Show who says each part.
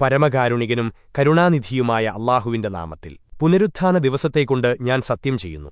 Speaker 1: പരമകാരുണികനും കരുണാനിധിയുമായ അള്ളാഹുവിന്റെ നാമത്തിൽ. പുനരുത്ഥാന ദിവസത്തെക്കൊണ്ട് ഞാൻ സത്യം ചെയ്യുന്നു.